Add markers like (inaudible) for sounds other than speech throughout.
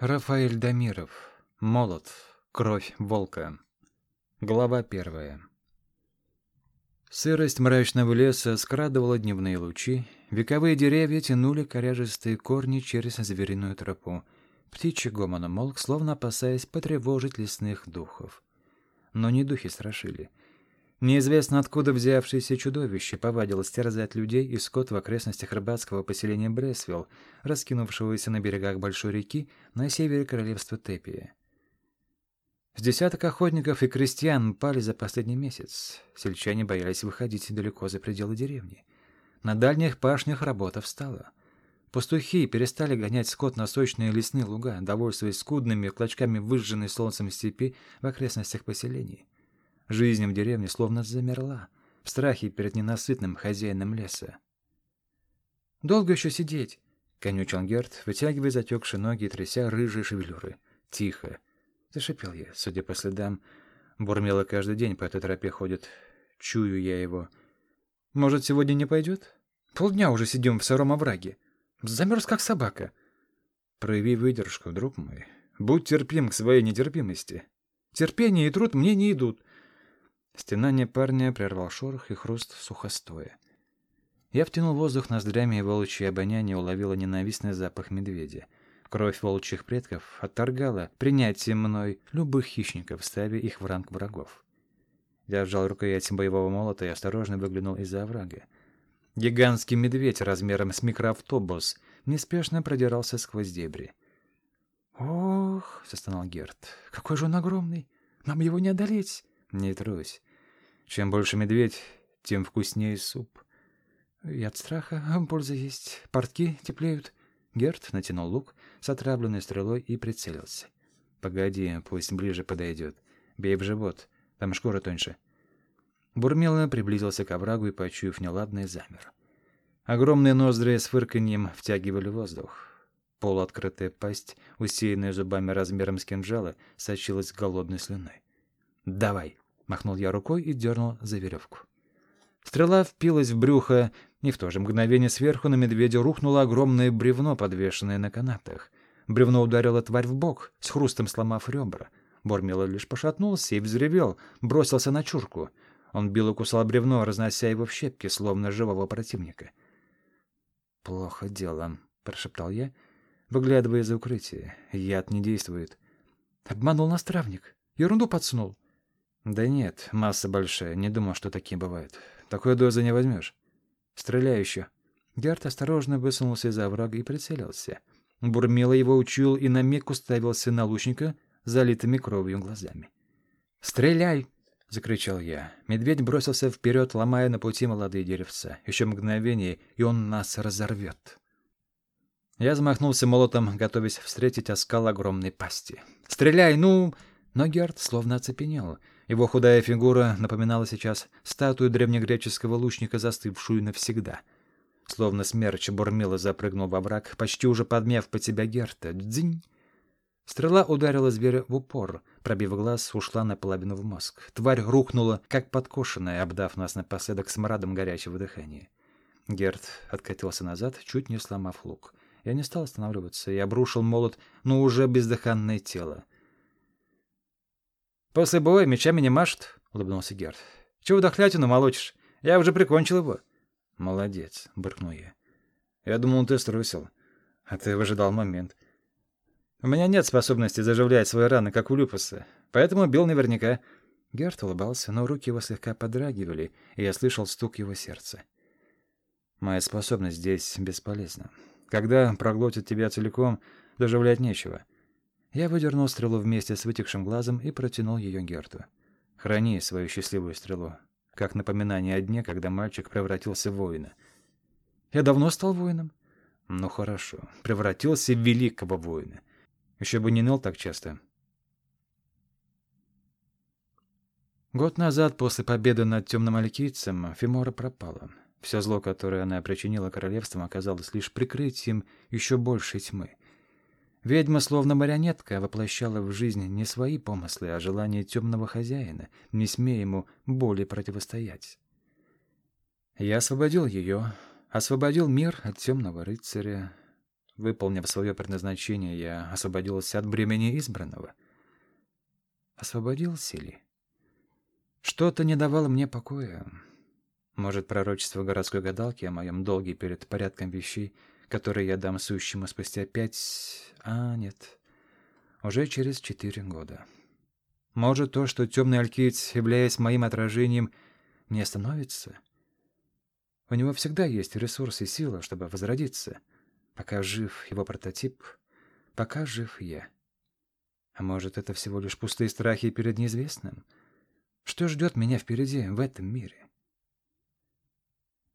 Рафаэль Дамиров. Молот. Кровь волка. Глава первая. Сырость мрачного леса скрадывала дневные лучи, вековые деревья тянули коряжистые корни через звериную тропу. Птичий гомон умолк, словно опасаясь потревожить лесных духов. Но не духи страшили. Неизвестно откуда взявшееся чудовище повадилось терзать людей и скот в окрестностях рыбацкого поселения Бресвилл, раскинувшегося на берегах большой реки на севере королевства Тепия. С десяток охотников и крестьян пали за последний месяц. Сельчане боялись выходить далеко за пределы деревни. На дальних пашнях работа встала. Пастухи перестали гонять скот на сочные лесные луга, довольствуясь скудными клочками выжженной солнцем степи в окрестностях поселений. Жизнь в деревне словно замерла, в страхе перед ненасытным хозяином леса. «Долго еще сидеть?» — конючил Герт, вытягивая затекшие ноги и тряся рыжие шевелюры. «Тихо!» — зашипел я, судя по следам. Бурмела каждый день по этой тропе ходит. Чую я его. «Может, сегодня не пойдет? Полдня уже сидим в сыром овраге. Замерз, как собака». «Прояви выдержку, друг мой. Будь терпим к своей нетерпимости. Терпение и труд мне не идут. Стенание парня прервал шорох и хруст сухостоя. Я втянул воздух ноздрями, и волчье обоняние уловило ненавистный запах медведя. Кровь волчьих предков отторгала принятие мной любых хищников, ставя их в ранг врагов. Я сжал рукоять боевого молота и осторожно выглянул из-за оврага. Гигантский медведь размером с микроавтобус неспешно продирался сквозь дебри. «Ох!» — застонал Герт. «Какой же он огромный! Нам его не одолеть!» Не трусь. Чем больше медведь, тем вкуснее суп. И от страха (laughs) польза есть. Портки теплеют. Герт натянул лук с отравленной стрелой и прицелился. «Погоди, пусть ближе подойдет. Бей в живот, там шкура тоньше». Бурмело приблизился к оврагу и, почуяв неладное, замер. Огромные ноздри с фырканьем втягивали воздух. Полуоткрытая пасть, усеянная зубами размером с кинжала, сочилась голодной слюной. «Давай!» — махнул я рукой и дернул за веревку. Стрела впилась в брюхо, и в то же мгновение сверху на медведя рухнуло огромное бревно, подвешенное на канатах. Бревно ударило тварь в бок, с хрустом сломав ребра. Бормило лишь пошатнулся и взревел, бросился на чурку. Он бил и кусал бревно, разнося его в щепки, словно живого противника. «Плохо дело», — прошептал я, выглядывая за укрытие. «Яд не действует». «Обманул нас травник. Ерунду подсунул». Да нет, масса большая, не думал, что такие бывают. Такой дозы не возьмешь. Стреляй еще. Герт осторожно высунулся из-за оврага и прицелился. Бурмило его учуял и на миг уставился на лучника залитыми кровью глазами. «Стреляй!» — закричал я. Медведь бросился вперед, ломая на пути молодые деревца. Еще мгновение, и он нас разорвет. Я замахнулся молотом, готовясь встретить оскал огромной пасти. «Стреляй, ну!» Но Герт словно оцепенел — его худая фигура напоминала сейчас статую древнегреческого лучника, застывшую навсегда. Словно смерч Бурмила запрыгнул во враг, почти уже подмяв под себя Герта. Дзинь! Стрела ударила зверя в упор, пробив глаз, ушла наполовину в мозг. Тварь рухнула, как подкошенная, обдав нас напоследок смрадом горячего дыхания. Герт откатился назад, чуть не сломав лук. Я не стал останавливаться и обрушил молот, но уже бездыханное тело. «После боя мечами не машут», — улыбнулся Герд. «Чего дохлятину молочишь? Я уже прикончил его». «Молодец», — буркнул я. «Я думал, ты струсил, а ты выжидал момент». «У меня нет способности заживлять свои раны, как у Люпуса, поэтому бил наверняка». Герт улыбался, но руки его слегка подрагивали, и я слышал стук его сердца. «Моя способность здесь бесполезна. Когда проглотит тебя целиком, доживлять нечего. Я выдернул стрелу вместе с вытекшим глазом и протянул ее Герту. «Храни свою счастливую стрелу, как напоминание о дне, когда мальчик превратился в воина». «Я давно стал воином?» «Ну хорошо, превратился в великого воина. Еще бы не ныл так часто». Год назад, после победы над темным алькийцем, Фимора пропала. Все зло, которое она причинила королевствам, оказалось лишь прикрытием еще большей тьмы. Ведьма, словно марионетка, воплощала в жизнь не свои помыслы, а желания темного хозяина, не смея ему более противостоять. Я освободил ее, освободил мир от темного рыцаря. Выполнив свое предназначение, я освободился от бремени избранного. Освободился ли? Что-то не давало мне покоя. Может, пророчество городской гадалки о моем долге перед порядком вещей, которые я дам сущему спустя пять... А, нет, уже через четыре года. Может, то, что темный алькиец, являясь моим отражением, не остановится? У него всегда есть ресурсы и сила, чтобы возродиться. Пока жив его прототип, пока жив я. А может, это всего лишь пустые страхи перед неизвестным? Что ждет меня впереди, в этом мире?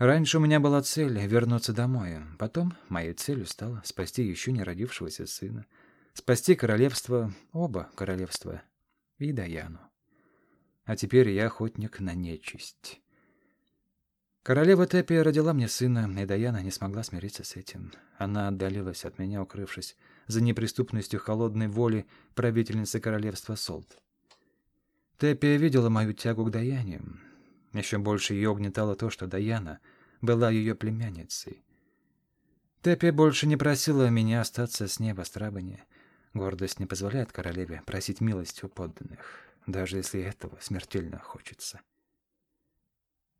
Раньше у меня была цель — вернуться домой. Потом моей целью стало спасти еще не родившегося сына. Спасти королевство, оба королевства, и Даяну. А теперь я охотник на нечисть. Королева Тепия родила мне сына, и Даяна не смогла смириться с этим. Она отдалилась от меня, укрывшись за неприступностью холодной воли правительницы королевства Солт. Тепия видела мою тягу к Даяне. Еще больше ее угнетало то, что Даяна была ее племянницей. Тепия больше не просила меня остаться с ней в Астрабане. Гордость не позволяет королеве просить милости у подданных, даже если этого смертельно хочется.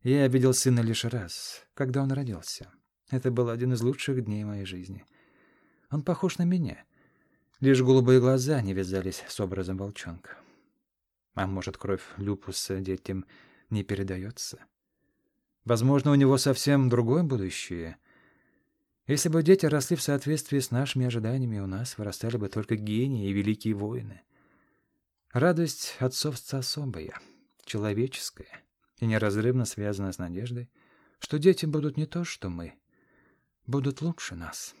Я видел сына лишь раз, когда он родился. Это был один из лучших дней моей жизни. Он похож на меня. Лишь голубые глаза не вязались с образом волчонка. А может, кровь люпуса детям не передается? Возможно, у него совсем другое будущее. Если бы дети росли в соответствии с нашими ожиданиями, у нас вырастали бы только гении и великие воины. Радость отцовства особая, человеческая и неразрывно связана с надеждой, что дети будут не то, что мы, будут лучше нас.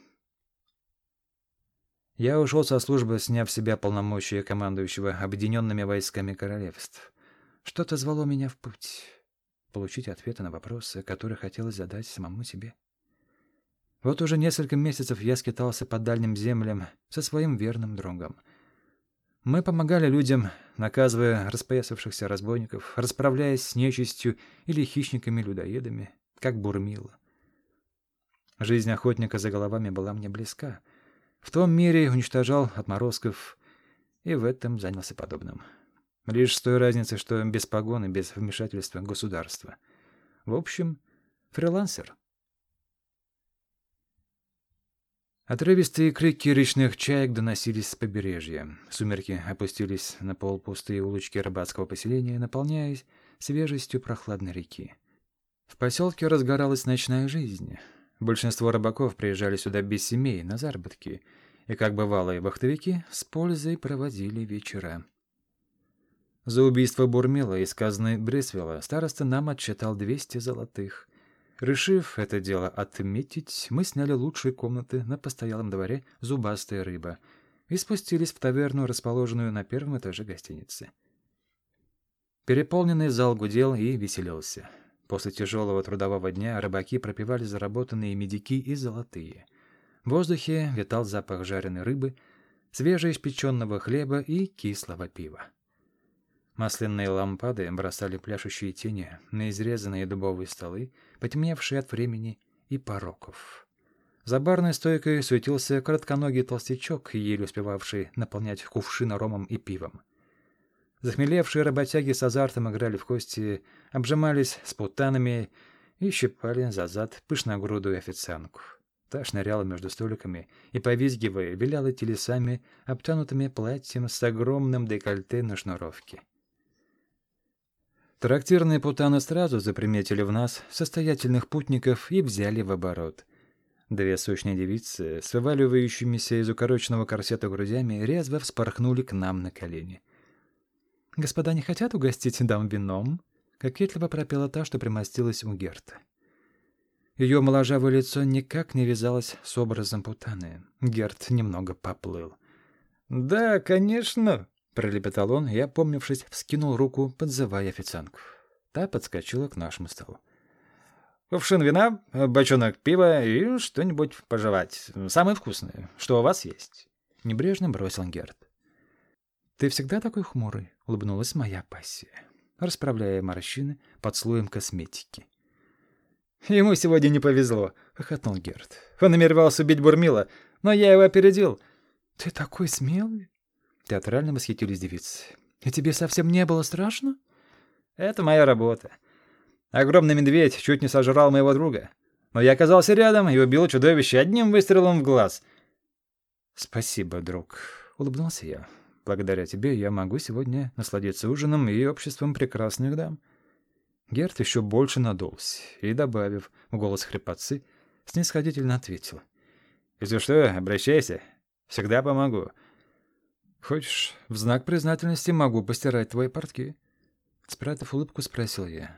Я ушел со службы, сняв с себя полномочия командующего объединенными войсками королевств. Что-то звало меня в путь. Получить ответы на вопросы, которые хотелось задать самому себе. Вот уже несколько месяцев я скитался по дальним землям со своим верным другом. Мы помогали людям, наказывая распоясавшихся разбойников, расправляясь с нечистью или хищниками-людоедами, как бурмило. Жизнь охотника за головами была мне близка — в том мире уничтожал отморозков и в этом занялся подобным. Лишь с той разницей, что без погоны, без вмешательства государства. В общем, фрилансер. Отрывистые крики речных чаек доносились с побережья. Сумерки опустились на полпустые улочки рыбацкого поселения, наполняясь свежестью прохладной реки. В поселке разгоралась ночная жизнь — Большинство рыбаков приезжали сюда без семей, на заработки, и, как бывалые вахтовики, с пользой проводили вечера. За убийство Бурмила из казны Бресвелла староста нам отчитал 200 золотых. Решив это дело отметить, мы сняли лучшие комнаты на постоялом дворе «Зубастая рыба» и спустились в таверну, расположенную на первом этаже гостиницы. Переполненный зал гудел и веселился. После тяжелого трудового дня рыбаки пропивали заработанные медики и золотые. В воздухе витал запах жареной рыбы, свежеиспеченного хлеба и кислого пива. Масляные лампады бросали пляшущие тени на изрезанные дубовые столы, потемневшие от времени и пороков. За барной стойкой суетился коротконогий толстячок, еле успевавший наполнять кувшины ромом и пивом. Захмелевшие работяги с азартом играли в кости, обжимались с путанами и щипали за зад пышногрудую официантку. Та шныряла между столиками и, повизгивая, виляла телесами, обтянутыми платьем с огромным декольте на шнуровке. Трактирные путаны сразу заприметили в нас состоятельных путников и взяли в оборот. Две сущные девицы, с вываливающимися из укороченного корсета грудями, резво вспорхнули к нам на колени — «Господа не хотят угостить дам вином?» — кокетливо пропела та, что примостилась у Герта. Ее моложавое лицо никак не вязалось с образом путаны. Герт немного поплыл. «Да, конечно!» — пролепетал он и, опомнившись, вскинул руку, подзывая официантку. Та подскочила к нашему столу. «Кувшин вина, бочонок пива и что-нибудь пожевать. Самое вкусное, что у вас есть». Небрежно бросил Герт. «Ты всегда такой хмурый?» — улыбнулась моя пассия, расправляя морщины под слоем косметики. «Ему сегодня не повезло», — хохотнул Герд. «Он намеревался убить Бурмила, но я его опередил. Ты такой смелый. Театрально восхитились девицы. И тебе совсем не было страшно? Это моя работа. Огромный медведь чуть не сожрал моего друга. Но я оказался рядом и убил чудовище одним выстрелом в глаз. Спасибо, друг, улыбнулся я. Благодаря тебе я могу сегодня насладиться ужином и обществом прекрасных дам. Герт еще больше надулся и, добавив в голос хрипотцы, снисходительно ответил. «Если что, обращайся. Всегда помогу. Хочешь, в знак признательности могу постирать твои портки?» Спрятав улыбку, спросил я.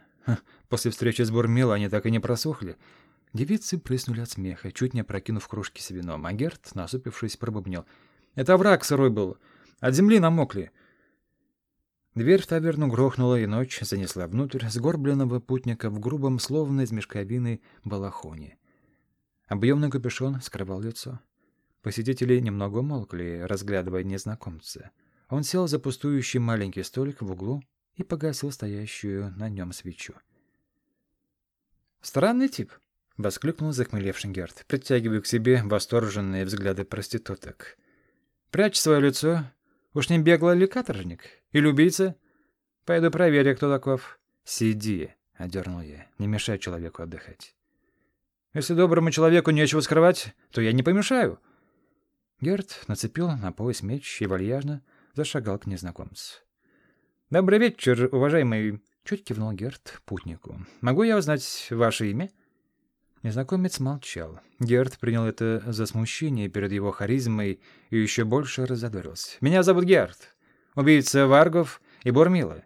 После встречи с Бурмило они так и не просохли. Девицы прыснули от смеха, чуть не опрокинув кружки с вином, а Герт, насупившись, пробубнил. «Это враг сырой был. От земли намокли». Дверь в таверну грохнула, и ночь занесла внутрь сгорбленного путника в грубом, словно из мешковины, балахоне. Объемный капюшон скрывал лицо. Посетители немного умолкли, разглядывая незнакомца. Он сел за пустующий маленький столик в углу и погасил стоящую на нем свечу. «Странный тип», — воскликнул захмелевший Герд, притягивая к себе восторженные взгляды проституток. «Прячь свое лицо. Уж не беглый ли каторжник? Или убийца? Пойду проверю, кто таков». «Сиди», — одернул я, — «не мешай человеку отдыхать». «Если доброму человеку нечего скрывать, то я не помешаю». Герд нацепил на пояс меч и вальяжно зашагал к незнакомцу. «Добрый вечер, уважаемый!» — чуть кивнул Герд путнику. «Могу я узнать ваше имя?» Незнакомец молчал. Герд принял это за смущение перед его харизмой и еще больше разодорился. «Меня зовут Герд, убийца Варгов и Бормила.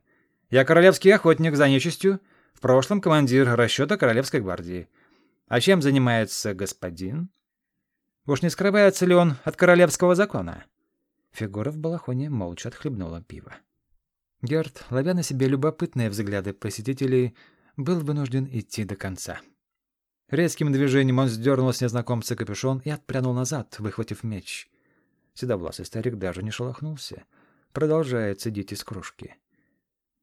Я королевский охотник за нечистью, в прошлом командир расчета Королевской гвардии. А чем занимается господин?» Уж не скрывается ли он от королевского закона? Фигура в балахоне молча отхлебнула пиво. Герд, ловя на себе любопытные взгляды посетителей, был вынужден идти до конца. Резким движением он сдернул с незнакомца капюшон и отпрянул назад, выхватив меч. Седовласый старик даже не шелохнулся, продолжая цедить из кружки.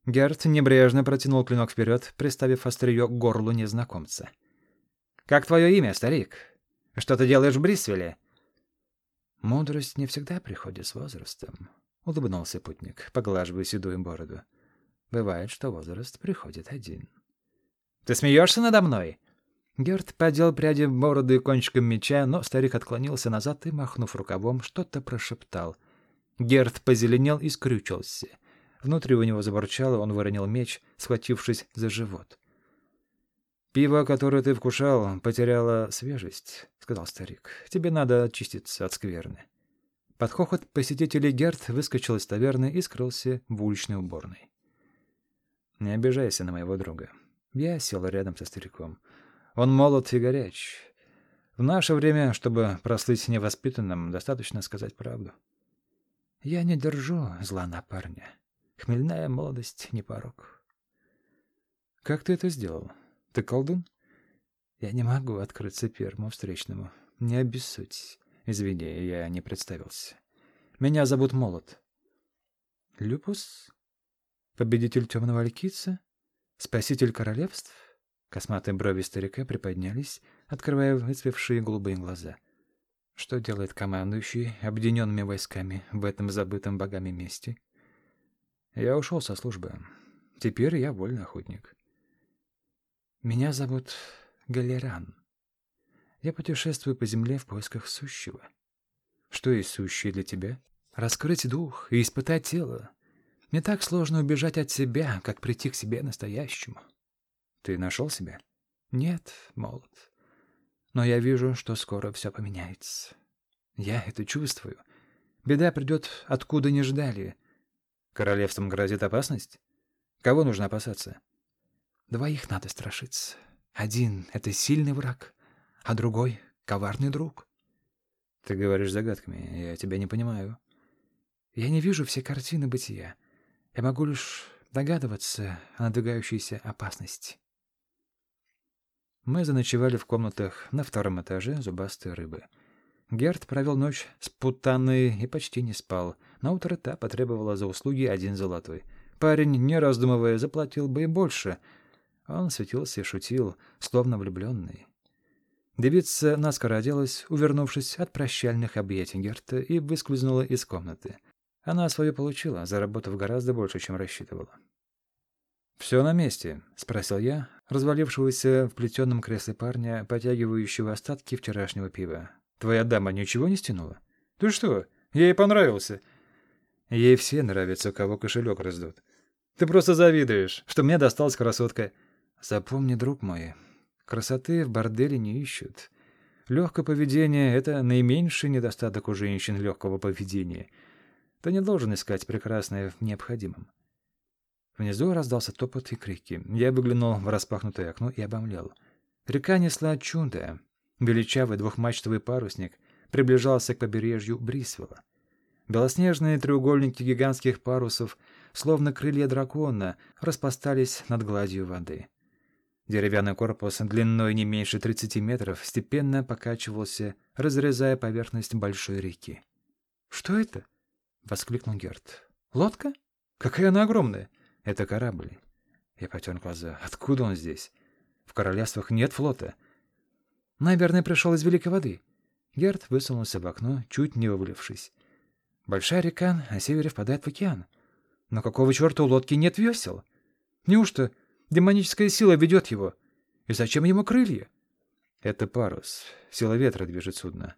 Герд небрежно протянул клинок вперед, приставив острие к горлу незнакомца. «Как твое имя, старик?» Что ты делаешь в Брисвеле?» «Мудрость не всегда приходит с возрастом», — улыбнулся путник, поглаживая седую бороду. «Бывает, что возраст приходит один». «Ты смеешься надо мной?» Герд подел пряди бороды кончиком меча, но старик отклонился назад и, махнув рукавом, что-то прошептал. Герд позеленел и скрючился. Внутри у него забурчало, он выронил меч, схватившись за живот. «Пиво, которое ты вкушал, потеряло свежесть», — сказал старик. «Тебе надо очиститься от скверны». Под хохот посетителей Герт выскочил из таверны и скрылся в уличной уборной. «Не обижайся на моего друга». Я сел рядом со стариком. «Он молод и горяч. В наше время, чтобы прослыть невоспитанным, достаточно сказать правду». «Я не держу зла на парня. Хмельная молодость — не порог». «Как ты это сделал?» Ты колдун? Я не могу открыться первому встречному. Не обессудь. Извини, я не представился. Меня зовут Молот. Люпус? Победитель темного Алькица? Спаситель королевств? Косматые брови старика приподнялись, открывая выцвевшие голубые глаза. Что делает командующий объединенными войсками в этом забытом богами месте? Я ушел со службы. Теперь я вольный охотник. Меня зовут Галеран. Я путешествую по земле в поисках сущего. Что есть сущее для тебя? Раскрыть дух и испытать тело. Не так сложно убежать от себя, как прийти к себе настоящему. Ты нашел себя? Нет, молод. Но я вижу, что скоро все поменяется. Я это чувствую. Беда придет, откуда не ждали. Королевством грозит опасность? Кого нужно опасаться? Двоих надо страшиться. Один — это сильный враг, а другой — коварный друг. Ты говоришь загадками, я тебя не понимаю. Я не вижу все картины бытия. Я могу лишь догадываться о надвигающейся опасности. Мы заночевали в комнатах на втором этаже зубастой рыбы. Герт провел ночь с и почти не спал. На утро та потребовала за услуги один золотой. Парень, не раздумывая, заплатил бы и больше — он светился и шутил, словно влюбленный. Девица наскоро оделась, увернувшись от прощальных объятий Герта, и выскользнула из комнаты. Она свое получила, заработав гораздо больше, чем рассчитывала. «Все на месте?» — спросил я, развалившегося в плетеном кресле парня, потягивающего остатки вчерашнего пива. «Твоя дама ничего не стянула?» «Ты что? Я ей понравился!» «Ей все нравятся, у кого кошелек раздут. Ты просто завидуешь, что мне досталась красотка. Запомни, друг мой, красоты в борделе не ищут. Легкое поведение — это наименьший недостаток у женщин легкого поведения. Ты не должен искать прекрасное в необходимом. Внизу раздался топот и крики. Я выглянул в распахнутое окно и обомлел. Река несла чудо. Величавый двухмачтовый парусник приближался к побережью Брисвелла. Белоснежные треугольники гигантских парусов, словно крылья дракона, распостались над гладью воды. Деревянный корпус длиной не меньше 30 метров степенно покачивался, разрезая поверхность большой реки. «Что это?» — воскликнул Герт. «Лодка? Какая она огромная!» Это корабль. Я потер глаза. Откуда он здесь? В королевствах нет флота. Наверное, пришел из Великой воды. Герд высунулся в окно, чуть не вывалившись. Большая река на севере впадает в океан. Но какого черта у лодки нет весел? Неужто демоническая сила ведет его? И зачем ему крылья? Это парус. Сила ветра движет судно.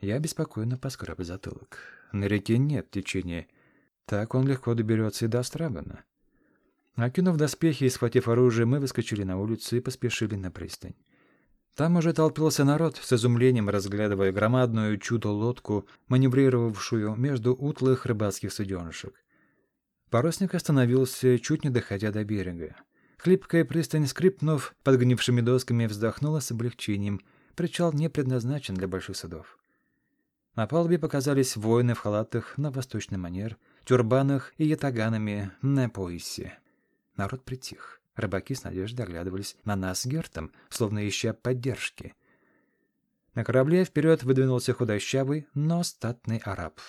Я беспокойно поскреб затылок. На реке нет течения. Так он легко доберется и до Страбана. Окинув доспехи и схватив оружие, мы выскочили на улицу и поспешили на пристань. Там уже толпился народ, с изумлением разглядывая громадную чудо-лодку, маневрировавшую между утлых рыбацких суденышек. Парусник остановился, чуть не доходя до берега. Хлипкая пристань, скрипнув подгнившими досками, вздохнула с облегчением. Причал не предназначен для больших судов. На палубе показались воины в халатах на восточный манер, тюрбанах и ятаганами на поясе. Народ притих. Рыбаки с надеждой оглядывались на нас с Гертом, словно ища поддержки. На корабле вперед выдвинулся худощавый, но статный араб.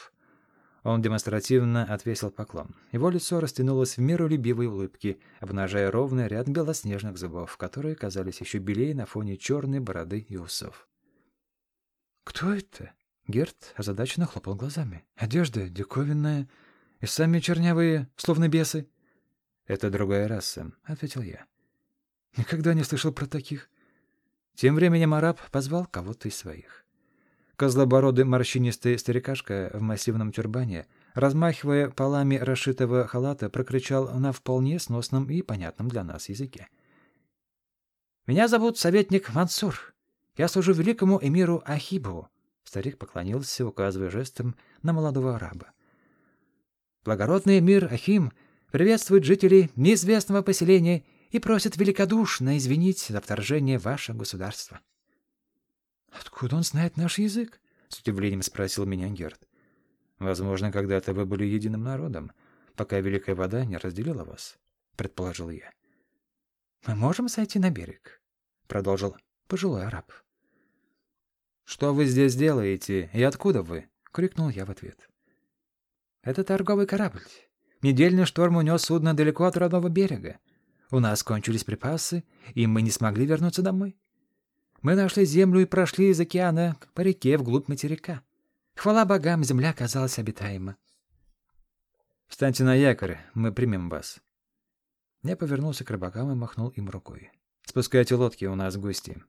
Он демонстративно отвесил поклон. Его лицо растянулось в миролюбивой улыбке, обнажая ровный ряд белоснежных зубов, которые казались еще белее на фоне черной бороды и усов. «Кто это?» Герт озадаченно хлопал глазами. «Одежда диковинная, и сами чернявые, словно бесы». «Это другая раса», — ответил я. «Никогда не слышал про таких». Тем временем араб позвал кого-то из своих. Козлобородый морщинистый старикашка в массивном тюрбане, размахивая полами расшитого халата, прокричал на вполне сносном и понятном для нас языке. «Меня зовут советник Мансур. Я служу великому эмиру Ахибу». Старик поклонился, указывая жестом на молодого араба. «Благородный эмир Ахим приветствует жителей неизвестного поселения и просит великодушно извинить за вторжение в ваше государство. «Откуда он знает наш язык?» — с удивлением спросил меня Герд. «Возможно, когда-то вы были единым народом, пока Великая Вода не разделила вас», — предположил я. «Мы можем сойти на берег?» — продолжил пожилой араб. «Что вы здесь делаете и откуда вы?» — крикнул я в ответ. «Это торговый корабль. Недельный шторм унес судно далеко от родного берега. У нас кончились припасы, и мы не смогли вернуться домой. Мы нашли землю и прошли из океана по реке вглубь материка. Хвала богам, земля оказалась обитаема. «Встаньте на якорь, мы примем вас». Я повернулся к рыбакам и махнул им рукой. «Спускайте лодки, у нас гости».